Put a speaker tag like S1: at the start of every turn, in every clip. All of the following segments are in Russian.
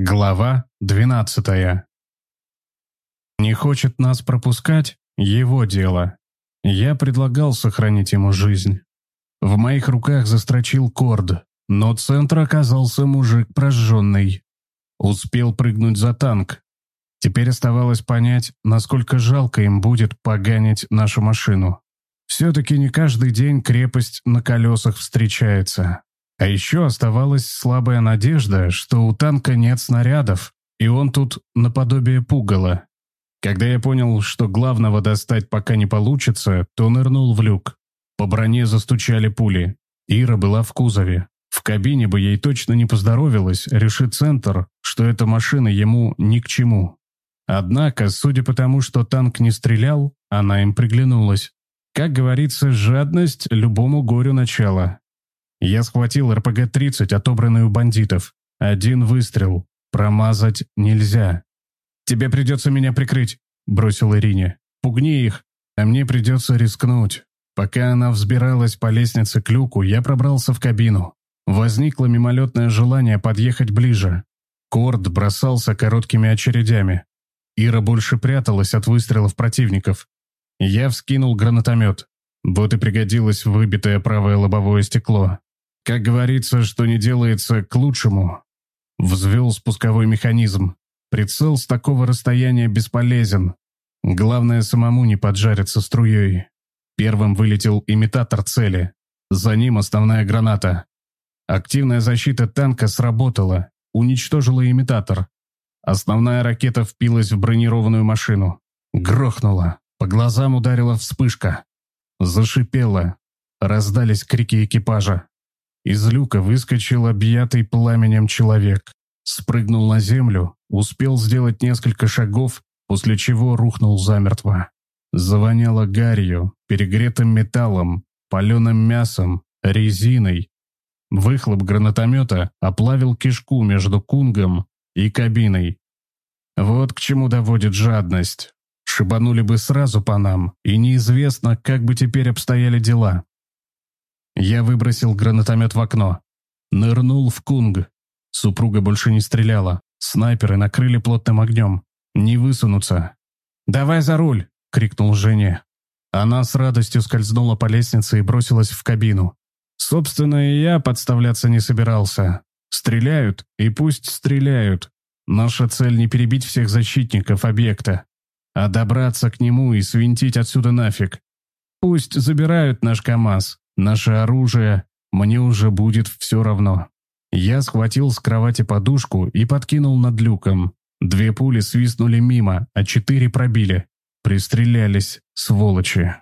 S1: Глава двенадцатая. Не хочет нас пропускать – его дело. Я предлагал сохранить ему жизнь. В моих руках застрочил корд, но центр оказался мужик прожженный. Успел прыгнуть за танк. Теперь оставалось понять, насколько жалко им будет поганить нашу машину. Все-таки не каждый день крепость на колесах встречается. А еще оставалась слабая надежда, что у танка нет снарядов, и он тут наподобие пугала. Когда я понял, что главного достать пока не получится, то нырнул в люк. По броне застучали пули. Ира была в кузове. В кабине бы ей точно не поздоровилось, решит центр, что эта машина ему ни к чему. Однако, судя по тому, что танк не стрелял, она им приглянулась. Как говорится, жадность любому горю начала. Я схватил РПГ-30, отобранный у бандитов. Один выстрел. Промазать нельзя. «Тебе придется меня прикрыть», — бросил Ирине. «Пугни их, а мне придется рискнуть». Пока она взбиралась по лестнице к люку, я пробрался в кабину. Возникло мимолетное желание подъехать ближе. Корд бросался короткими очередями. Ира больше пряталась от выстрелов противников. Я вскинул гранатомет. Вот и пригодилось выбитое правое лобовое стекло. Как говорится, что не делается к лучшему. Взвел спусковой механизм. Прицел с такого расстояния бесполезен. Главное самому не поджариться струей. Первым вылетел имитатор цели. За ним основная граната. Активная защита танка сработала, уничтожила имитатор. Основная ракета впилась в бронированную машину. Грохнула. По глазам ударила вспышка. Зашипела. Раздались крики экипажа. Из люка выскочил объятый пламенем человек. Спрыгнул на землю, успел сделать несколько шагов, после чего рухнул замертво. Завоняло гарью, перегретым металлом, паленым мясом, резиной. Выхлоп гранатомета оплавил кишку между кунгом и кабиной. Вот к чему доводит жадность. Шибанули бы сразу по нам, и неизвестно, как бы теперь обстояли дела. Я выбросил гранатомет в окно. Нырнул в кунг. Супруга больше не стреляла. Снайперы накрыли плотным огнем. Не высунуться. «Давай за руль!» — крикнул Женя. Она с радостью скользнула по лестнице и бросилась в кабину. Собственно, и я подставляться не собирался. Стреляют, и пусть стреляют. Наша цель не перебить всех защитников объекта, а добраться к нему и свинтить отсюда нафиг. Пусть забирают наш КАМАЗ, Наше оружие, мне уже будет все равно. Я схватил с кровати подушку и подкинул над люком. Две пули свистнули мимо, а четыре пробили. Пристрелялись, сволочи.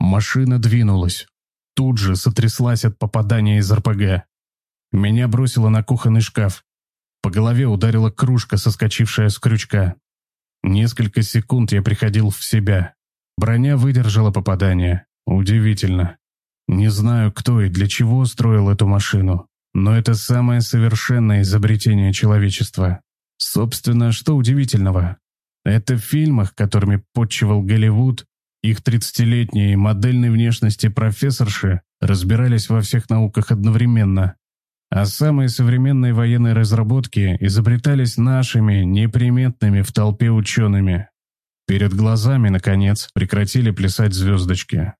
S1: Машина двинулась. Тут же сотряслась от попадания из РПГ. Меня бросило на кухонный шкаф. По голове ударила кружка, соскочившая с крючка. Несколько секунд я приходил в себя. Броня выдержала попадание. Удивительно. Не знаю, кто и для чего строил эту машину, но это самое совершенное изобретение человечества. Собственно, что удивительного? Это в фильмах, которыми подчивал Голливуд, их 30-летние модельной внешности профессорши разбирались во всех науках одновременно. А самые современные военные разработки изобретались нашими, неприметными в толпе учеными. Перед глазами, наконец, прекратили плясать звездочки.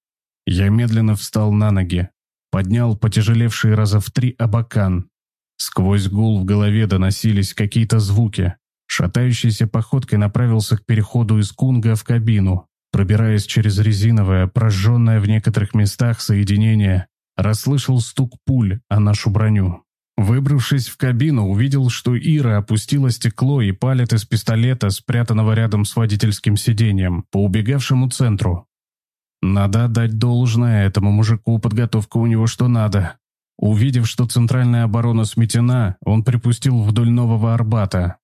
S1: Я медленно встал на ноги, поднял потяжелевший раза в три абакан. Сквозь гул в голове доносились какие-то звуки. Шатающейся походкой направился к переходу из кунга в кабину. Пробираясь через резиновое, прожженное в некоторых местах соединение, расслышал стук пуль о нашу броню. Выбравшись в кабину, увидел, что Ира опустила стекло и палит из пистолета, спрятанного рядом с водительским сиденьем, по убегавшему центру. Надо отдать должное этому мужику, подготовка у него что надо. Увидев, что центральная оборона сметена, он припустил вдоль Нового Арбата.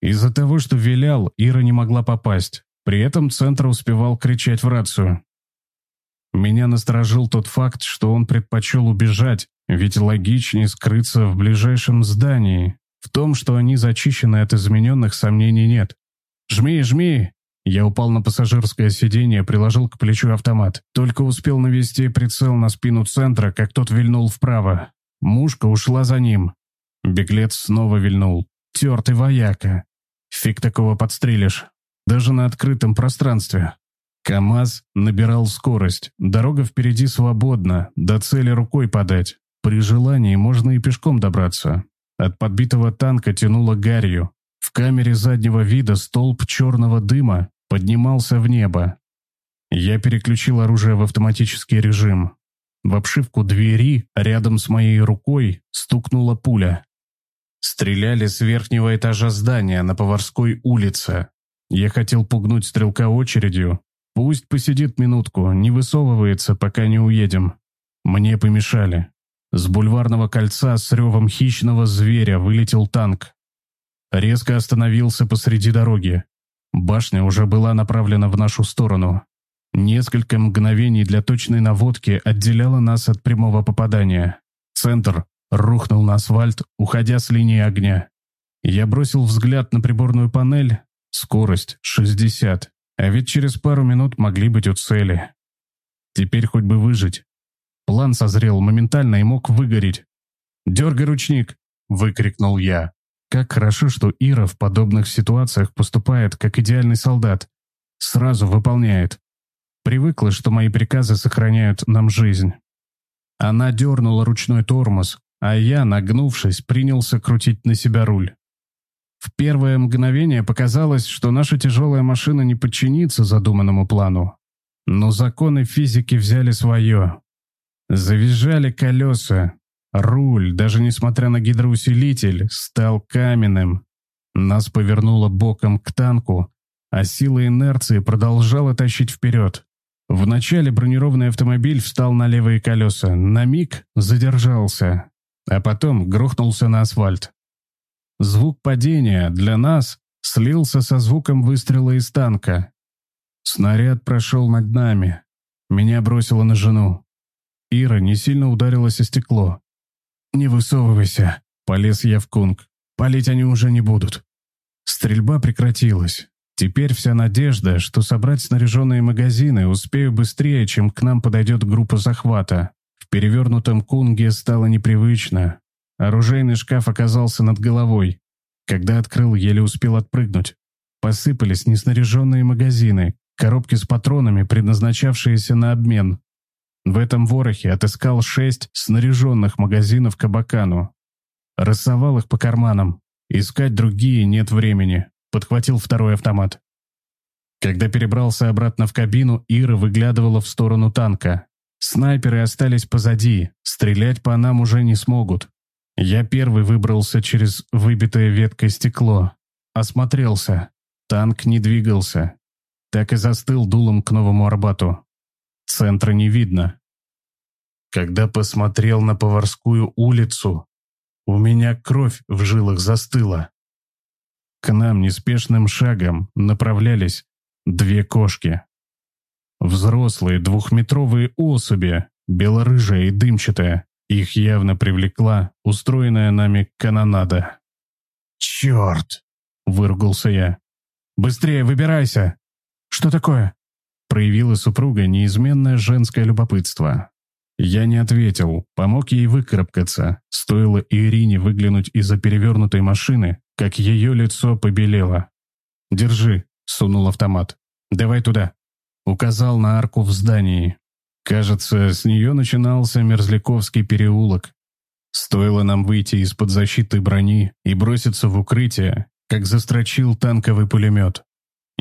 S1: Из-за того, что вилял, Ира не могла попасть. При этом центр успевал кричать в рацию. Меня насторожил тот факт, что он предпочел убежать, ведь логичнее скрыться в ближайшем здании. В том, что они зачищены от измененных, сомнений нет. «Жми, жми!» Я упал на пассажирское сиденье, приложил к плечу автомат. Только успел навести прицел на спину центра, как тот вильнул вправо. Мушка ушла за ним. Беглец снова вильнул. Тертый вояка. Фиг такого подстрелишь. Даже на открытом пространстве. КамАЗ набирал скорость. Дорога впереди свободна, до цели рукой подать. При желании можно и пешком добраться. От подбитого танка тянуло гарью. В камере заднего вида столб черного дыма поднимался в небо. Я переключил оружие в автоматический режим. В обшивку двери рядом с моей рукой стукнула пуля. Стреляли с верхнего этажа здания на Поварской улице. Я хотел пугнуть стрелка очередью. Пусть посидит минутку, не высовывается, пока не уедем. Мне помешали. С бульварного кольца с ревом хищного зверя вылетел танк. Резко остановился посреди дороги. Башня уже была направлена в нашу сторону. Несколько мгновений для точной наводки отделяло нас от прямого попадания. Центр рухнул на асфальт, уходя с линии огня. Я бросил взгляд на приборную панель. Скорость 60. А ведь через пару минут могли быть у цели. Теперь хоть бы выжить. План созрел моментально и мог выгореть. «Дергай ручник!» – выкрикнул я. Как хорошо, что Ира в подобных ситуациях поступает как идеальный солдат. Сразу выполняет. Привыкла, что мои приказы сохраняют нам жизнь. Она дернула ручной тормоз, а я, нагнувшись, принялся крутить на себя руль. В первое мгновение показалось, что наша тяжелая машина не подчинится задуманному плану. Но законы физики взяли свое. Завизжали колеса, Руль, даже несмотря на гидроусилитель, стал каменным. Нас повернуло боком к танку, а сила инерции продолжала тащить вперед. Вначале бронированный автомобиль встал на левые колеса, на миг задержался, а потом грохнулся на асфальт. Звук падения для нас слился со звуком выстрела из танка. Снаряд прошел над нами. Меня бросило на жену. Ира не сильно ударилась о стекло. «Не высовывайся», — полез я в кунг. «Палить они уже не будут». Стрельба прекратилась. Теперь вся надежда, что собрать снаряженные магазины успею быстрее, чем к нам подойдет группа захвата. В перевернутом кунге стало непривычно. Оружейный шкаф оказался над головой. Когда открыл, еле успел отпрыгнуть. Посыпались неснаряженные магазины, коробки с патронами, предназначавшиеся на обмен. В этом ворохе отыскал шесть снаряженных магазинов кабакану. Рассовал их по карманам. Искать другие нет времени. Подхватил второй автомат. Когда перебрался обратно в кабину, Ира выглядывала в сторону танка. Снайперы остались позади, стрелять по нам уже не смогут. Я первый выбрался через выбитое веткой стекло. Осмотрелся. Танк не двигался. Так и застыл дулом к Новому Арбату. Центра не видно. Когда посмотрел на Поварскую улицу, у меня кровь в жилах застыла. К нам неспешным шагом направлялись две кошки. Взрослые двухметровые особи, белорыжая и дымчатая. Их явно привлекла устроенная нами канонада. «Черт!» — выругался я. «Быстрее выбирайся!» «Что такое?» Проявила супруга неизменное женское любопытство. Я не ответил, помог ей выкарабкаться. Стоило Ирине выглянуть из-за перевернутой машины, как ее лицо побелело. «Держи», — сунул автомат. «Давай туда». Указал на арку в здании. Кажется, с нее начинался Мерзляковский переулок. Стоило нам выйти из-под защиты брони и броситься в укрытие, как застрочил танковый пулемет.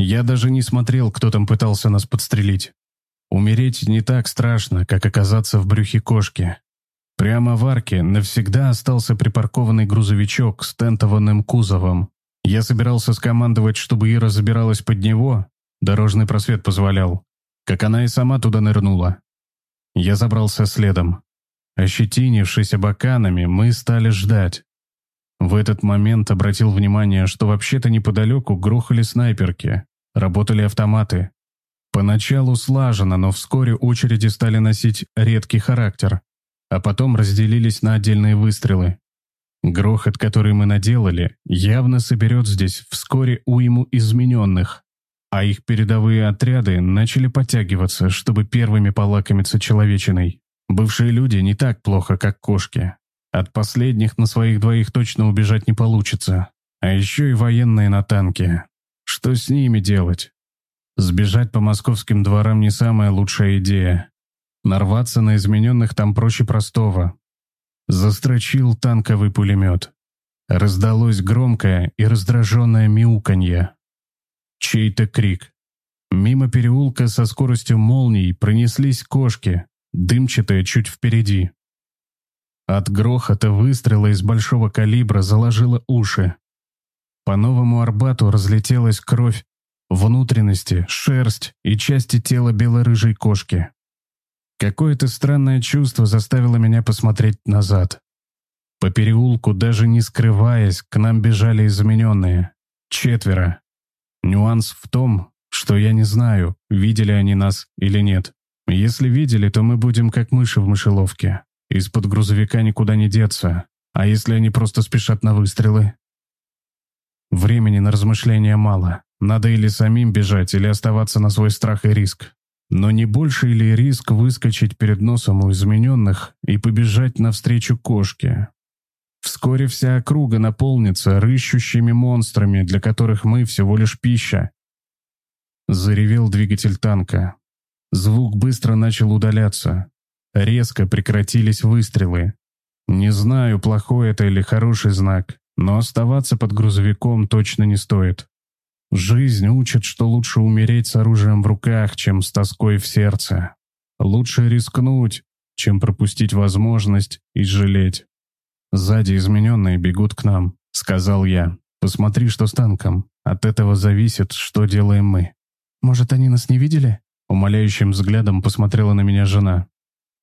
S1: Я даже не смотрел, кто там пытался нас подстрелить. Умереть не так страшно, как оказаться в брюхе кошки. Прямо в арке навсегда остался припаркованный грузовичок с тентованным кузовом. Я собирался скомандовать, чтобы Ира забиралась под него, дорожный просвет позволял, как она и сама туда нырнула. Я забрался следом. Ощетинившись боканами, мы стали ждать. В этот момент обратил внимание, что вообще-то неподалеку грохали снайперки. Работали автоматы. Поначалу слаженно, но вскоре очереди стали носить редкий характер, а потом разделились на отдельные выстрелы. Грохот, который мы наделали, явно соберет здесь вскоре уйму измененных, а их передовые отряды начали подтягиваться, чтобы первыми полакомиться человечиной. Бывшие люди не так плохо, как кошки. От последних на своих двоих точно убежать не получится. А еще и военные на танке. Что с ними делать? Сбежать по московским дворам не самая лучшая идея. Нарваться на измененных там проще простого. Застрочил танковый пулемет. Раздалось громкое и раздраженное мяуканье. Чей-то крик. Мимо переулка со скоростью молний пронеслись кошки, дымчатые чуть впереди. От грохота выстрела из большого калибра заложило уши. По новому Арбату разлетелась кровь, внутренности, шерсть и части тела белорыжей кошки. Какое-то странное чувство заставило меня посмотреть назад. По переулку, даже не скрываясь, к нам бежали измененные. Четверо. Нюанс в том, что я не знаю, видели они нас или нет. Если видели, то мы будем как мыши в мышеловке. Из-под грузовика никуда не деться. А если они просто спешат на выстрелы? Времени на размышления мало. Надо или самим бежать, или оставаться на свой страх и риск. Но не больше ли риск выскочить перед носом у измененных и побежать навстречу кошке? Вскоре вся округа наполнится рыщущими монстрами, для которых мы всего лишь пища. Заревел двигатель танка. Звук быстро начал удаляться. Резко прекратились выстрелы. Не знаю, плохой это или хороший знак, но оставаться под грузовиком точно не стоит. Жизнь учит, что лучше умереть с оружием в руках, чем с тоской в сердце. Лучше рискнуть, чем пропустить возможность и жалеть. «Сзади измененные бегут к нам», — сказал я. «Посмотри, что с танком. От этого зависит, что делаем мы».
S2: «Может, они нас не видели?»
S1: Умоляющим взглядом посмотрела на меня жена.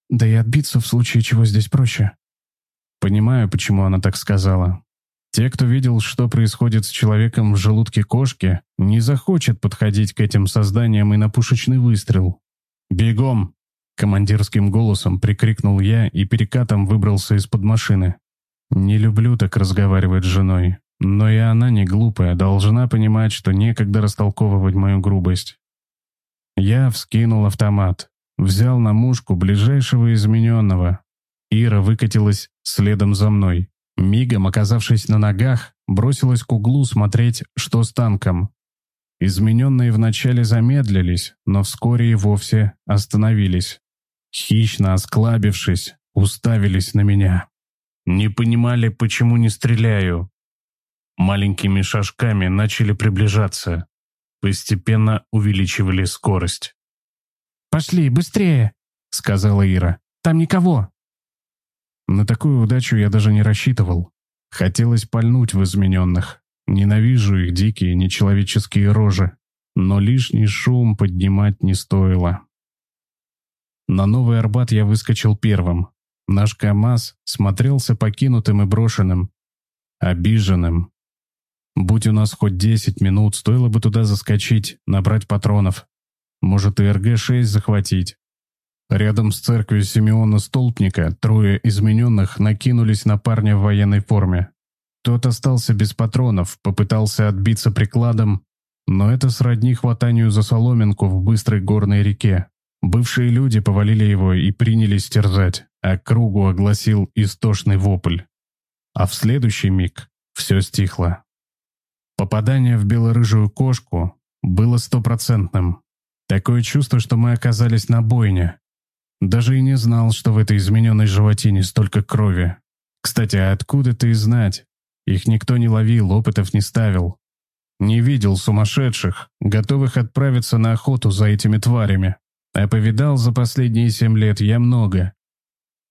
S2: «Да и отбиться в случае чего здесь проще».
S1: Понимаю, почему она так сказала. Те, кто видел, что происходит с человеком в желудке кошки, не захочет подходить к этим созданиям и на пушечный выстрел. «Бегом!» — командирским голосом прикрикнул я и перекатом выбрался из-под машины. Не люблю так разговаривать с женой, но и она не глупая, должна понимать, что некогда растолковывать мою грубость. Я вскинул автомат, взял на мушку ближайшего измененного. Ира выкатилась следом за мной. Мигом, оказавшись на ногах, бросилась к углу смотреть, что с танком. Измененные вначале замедлились, но вскоре и вовсе остановились. Хищно осклабившись, уставились на меня. Не понимали, почему не стреляю. Маленькими шажками начали приближаться. Постепенно увеличивали скорость.
S2: «Пошли, быстрее!» — сказала Ира. «Там никого!»
S1: На такую удачу я даже не рассчитывал. Хотелось пальнуть в измененных. Ненавижу их дикие, нечеловеческие рожи. Но лишний шум поднимать не стоило. На Новый Арбат я выскочил первым. Наш КамАЗ смотрелся покинутым и брошенным, обиженным. Будь у нас хоть десять минут, стоило бы туда заскочить, набрать патронов. Может, и РГ-6 захватить. Рядом с церковью Симеона Столпника трое измененных накинулись на парня в военной форме. Тот остался без патронов, попытался отбиться прикладом, но это сродни хватанию за соломинку в быстрой горной реке. Бывшие люди повалили его и принялись терзать а кругу огласил истошный вопль. А в следующий миг все стихло. Попадание в белорыжую кошку было стопроцентным. Такое чувство, что мы оказались на бойне. Даже и не знал, что в этой измененной животине столько крови. Кстати, а откуда ты знать? Их никто не ловил, опытов не ставил. Не видел сумасшедших, готовых отправиться на охоту за этими тварями. А повидал за последние семь лет я много.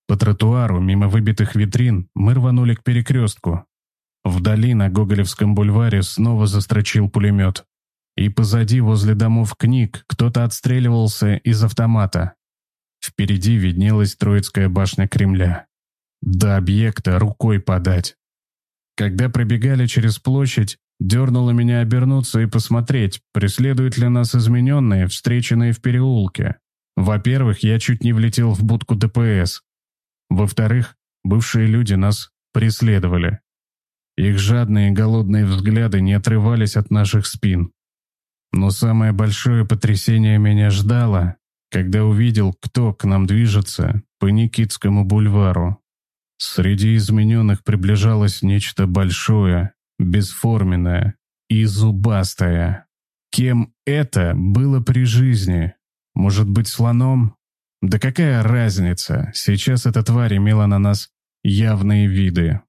S1: По тротуару, мимо выбитых витрин, мы рванули к перекрестку. Вдали на Гоголевском бульваре снова застрочил пулемет. И позади, возле домов книг, кто-то отстреливался из автомата. Впереди виднелась Троицкая башня Кремля. До объекта рукой подать. Когда пробегали через площадь, дернуло меня обернуться и посмотреть, преследуют ли нас измененные, встреченные в переулке. Во-первых, я чуть не влетел в будку ДПС. Во-вторых, бывшие люди нас преследовали. Их жадные и голодные взгляды не отрывались от наших спин. Но самое большое потрясение меня ждало, когда увидел, кто к нам движется по Никитскому бульвару. Среди измененных приближалось нечто большое бесформенная и зубастая. Кем это было при жизни? Может быть, слоном? Да какая разница? Сейчас эта тварь имела на нас явные виды.